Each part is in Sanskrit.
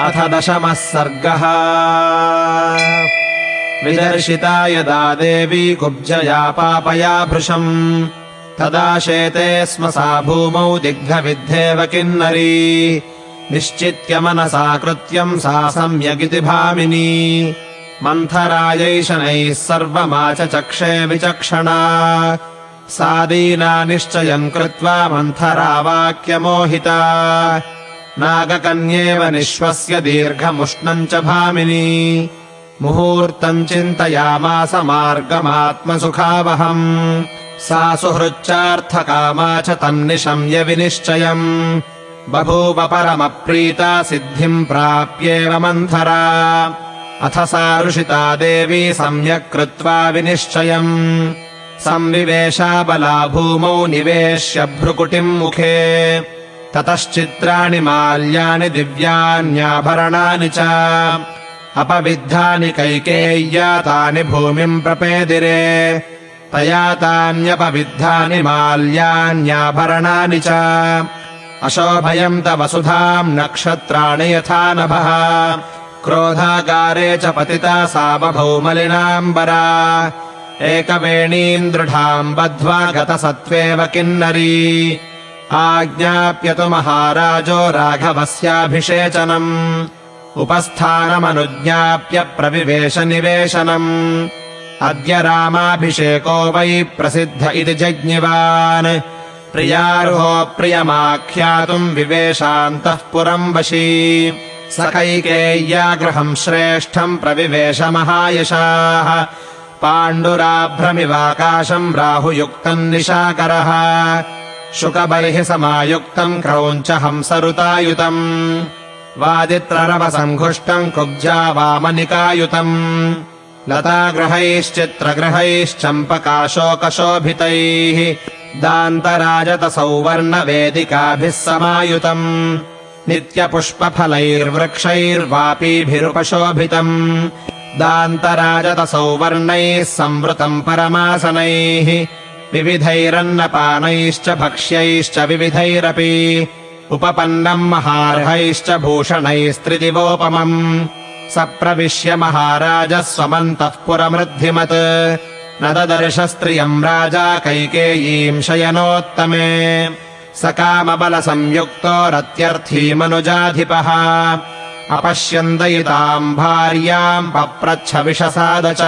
अथ दशमः सर्गः। विदर्शिता यदा देवी कुब्जया पापया भृशम्। तदा शेते स्म सा भूमौ दिग्धविद्धेव किन्नरी। निश्चित्य मनसा कृत्यम् सा सम्यगिति भामिनी। मन्थरायैशनैः सर्वमाचचक्षे विचक्षणा। सा दीना निश्चयम् कृत्वा मन्थरा वाक्यमोहिता नागकन्येव निःश्वस्य दीर्घमुष्णम् च भामिनी। मुहूर्तम् चिन्तयामास मार्गमात्मसुखावहम्। सा सुहृच्चार्थकामा च तन्निशम्य विनिश्चयम्। बभूव परमप्रीता सिद्धिम् प्राप्येव मन्थरा। अथ सा ऋषिता देवी सम्यक् कृत्वा विनिश्चयम्। संविवेशाबला भूमौ निवेश्य भ्रुकुटिम् मुखे ततश्चित्राणि माल्यानि दिव्यान्याभरणानि च। अपविद्धानि कैकेय्या तानि भूमिम् प्रपेदिरे। तया तान्यपविद्धानि माल्यान्याभरणानि च। अशोभयम् तव सुधाम् नक्षत्राणि यथा नभः। क्रोधागारे च पतिता सा बभौ मलिनाम्बरा एकवेणीम् दृढाम् बद्ध्वा गतसत्त्वेव किन्नरी आज्ञाप्यतु महाराजो राघवस्याभिषेचनम्। उपस्थानमनुज्ञाप्य प्रविवेशनिवेशनम्। अद्य रामाभिषेको वै प्रसिद्ध इति जज्ञिवान्। प्रियारुहो प्रियमाख्यातुम् विवेशान्तः पुरम् वशी। स कैकेय्यागृहम् श्रेष्ठम् प्रविवेश महायशाः पाण्डुराभ्रमिवाकाशम् राहुयुक्तम् निशाकरः शुकबैः समायुक्तम् क्रौञ्च हंसरुतायुतम्। वादित्ररवसङ्घुष्टम् कुब्जा वामनिकायुतम्। लतागृहैश्चित्रगृहैश्चम्पकाशोकशोभितैः दान्तराजतसौवर्णवेदिकाभिः समायुतम्। नित्यपुष्पफलैर्वृक्षैर्वापीभिरुपशोभितम्। दान्तराजतसौवर्णैः संवृतम् परमासनैः विविधैरन्नपानैश्च भक्ष्यैश्च विविधैरपि उपपन्नम् महार्हैश्च भूषणैस्त्रिदिवोपमम्। स प्रविश्य महाराजः स्वमन्तः पुरमृद्धिमत्। न ददर्श स्त्रियम् राजा कैकेयीम् शयनोत्तमे। स कामबलसंयुक्तो रत्यर्थीमनुजाधिपः। अपश्यन्दयिताम् भार्याम् पप्रच्छ विषसाद च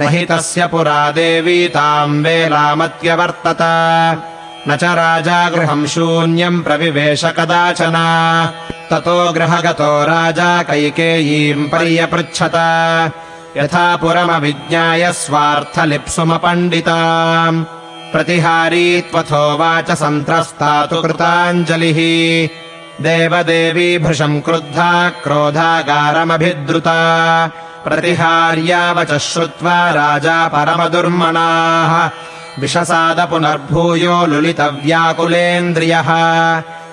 न हि तस्य पुरा देवी ताम् वेलामत्यवर्तत। न च राजा गृहम् शून्यम् प्रविवेश कदाचन। ततो गृहगतो राजा कैकेयीम् पर्यपृच्छत। यथा पुरमविज्ञाय स्वार्थलिप्सुमपण्डिता। प्रतिहारी त्वथोवाच सन्त्रस्तातु कृताञ्जलिः। देवदेवी भृशम् क्रुद्धा क्रोधागारमभिद्रुता प्रतिहार्यावचः श्रुत्वा राजा परमदुर्मणाः विशसाद पुनर्भूयो लुलितव्याकुलेन्द्रियः।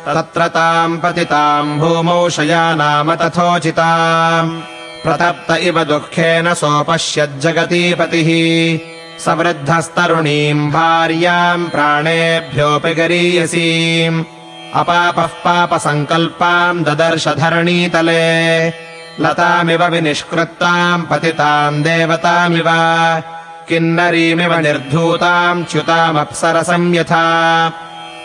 तत्र ताम् पतिताम् भूमौ शयानाम तथोचिताम्। प्रतप्त इव दुःखेन सोपश्यज्जगतीपतिः। सवृद्धस्तरुणीम् भार्याम् प्राणेभ्योऽपि गरीयसीम्। अपापः पापसङ्कल्पाम् ददर्श धरणीतले लतामिव विनिष्कृताम् पतिताम् देवतामिव। किन्नरीमिव निर्धूताम् च्युतामप्सरसम् यथा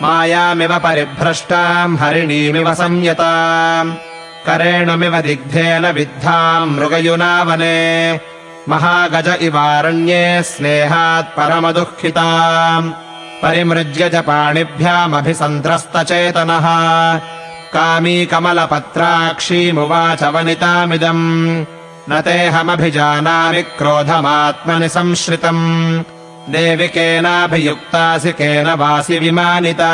मायामिव परिभ्रष्टाम् हरिणीमिव संयताम् करेणुमिव दिग्धेन विद्धाम् मृगयुनावने। महागज इवारण्ये स्नेहात् परमदुःखिताम्। परिमृज्य च पाणिभ्यामभिसन्त्रस्तचेतनः कामी कमलपत्राक्षीमुवाच वनितामिदम्। न तेऽहमभिजानामि क्रोधमात्मनि संश्रितम्। देवि केनाभियुक्तासि केन वासि विमानिता।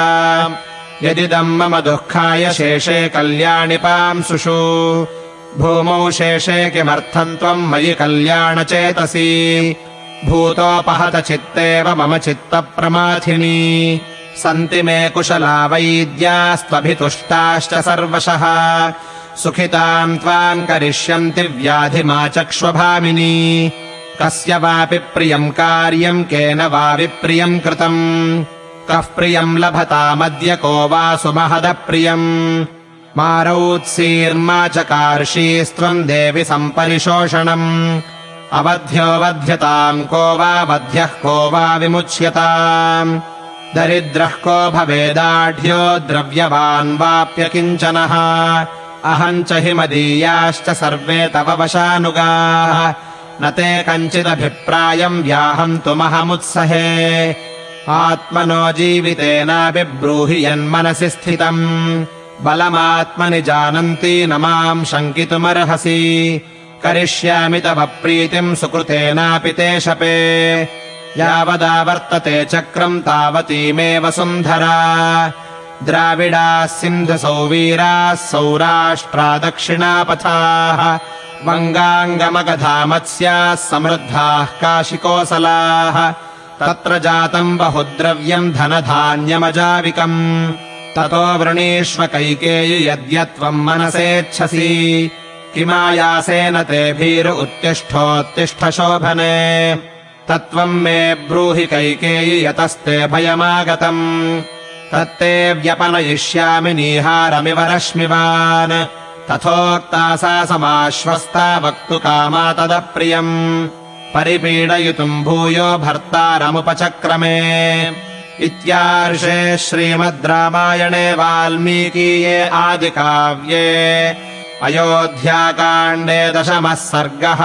यदिदम् मम दुःखाय शेषे कल्याणि पांसुषु भूमौ शेषे किमर्थम् त्वम् मयि कल्याणचेतसि। भूतोपहत चित्तेव मम चित्तप्रमाथिनी सन्ति मे कुशला वैद्यास्त्वभितुष्टाश्च सर्वशः। सुखिताम् त्वाम् करिष्यन्ति व्याधिमाचक्ष्वभामिनी कस्य वापि प्रियम् कार्यम् केन वा विप्रियम् कृतम्। कः प्रियम् लभतामद्य को वा सुमहदप्रियम्। मारौत्सीर्मा च देवि सम्परिशोषणम्। अवध्यो वध्यताम् को वा वध्यः को वा विमुच्यताम् दरिद्रः को भवेदाढ्यो द्रव्यवान् वाप्य किञ्चनः। अहम् च हि मदीयाश्च सर्वे तव वशानुगाः। न ते कञ्चिदभिप्रायम् व्याहन्तुमहमुत्सहे। आत्मनो जीवितेनापि ब्रूहि यन्मनसि स्थितम्। बलमात्मनि जानन्ति न माम् शङ्कितुमर्हसि। करिष्यामि तव प्रीतिम् सुकृतेनापि ते शपे यावदा वर्तते चक्रम् तावतीमेव सुन्धरा। द्राविडाः सिन्धुसौवीराः सौराष्ट्रा दक्षिणापथाः वङ्गाङ्गमगधा मत्स्याः समृद्धाः काशिकोसलाः तत्र जातम् बहुद्रव्यम् धनधान्यमजाविकम्। ततो वृणीष्व कैकेयि यद्यत्वम् मनसेच्छसि। किमायासेन ते भीरु उत्तिष्ठोत्तिष्ठ शोभने तत्त्वम् मे ब्रूहि कैकेयि यतस्ते भयमागतम्। तत्ते व्यपनयिष्यामि नीहारमिव रश्मिवान्। तथोक्ता सा समाश्वस्ता वक्तुकामा तदप्रियम्। परिपीडयितुम् भूयो भर्तारमुपचक्रमे। इत्यार्षे श्रीमद् रामायणे वाल्मीकीये आदिकाव्ये अयोध्याकाण्डे दशमः सर्गः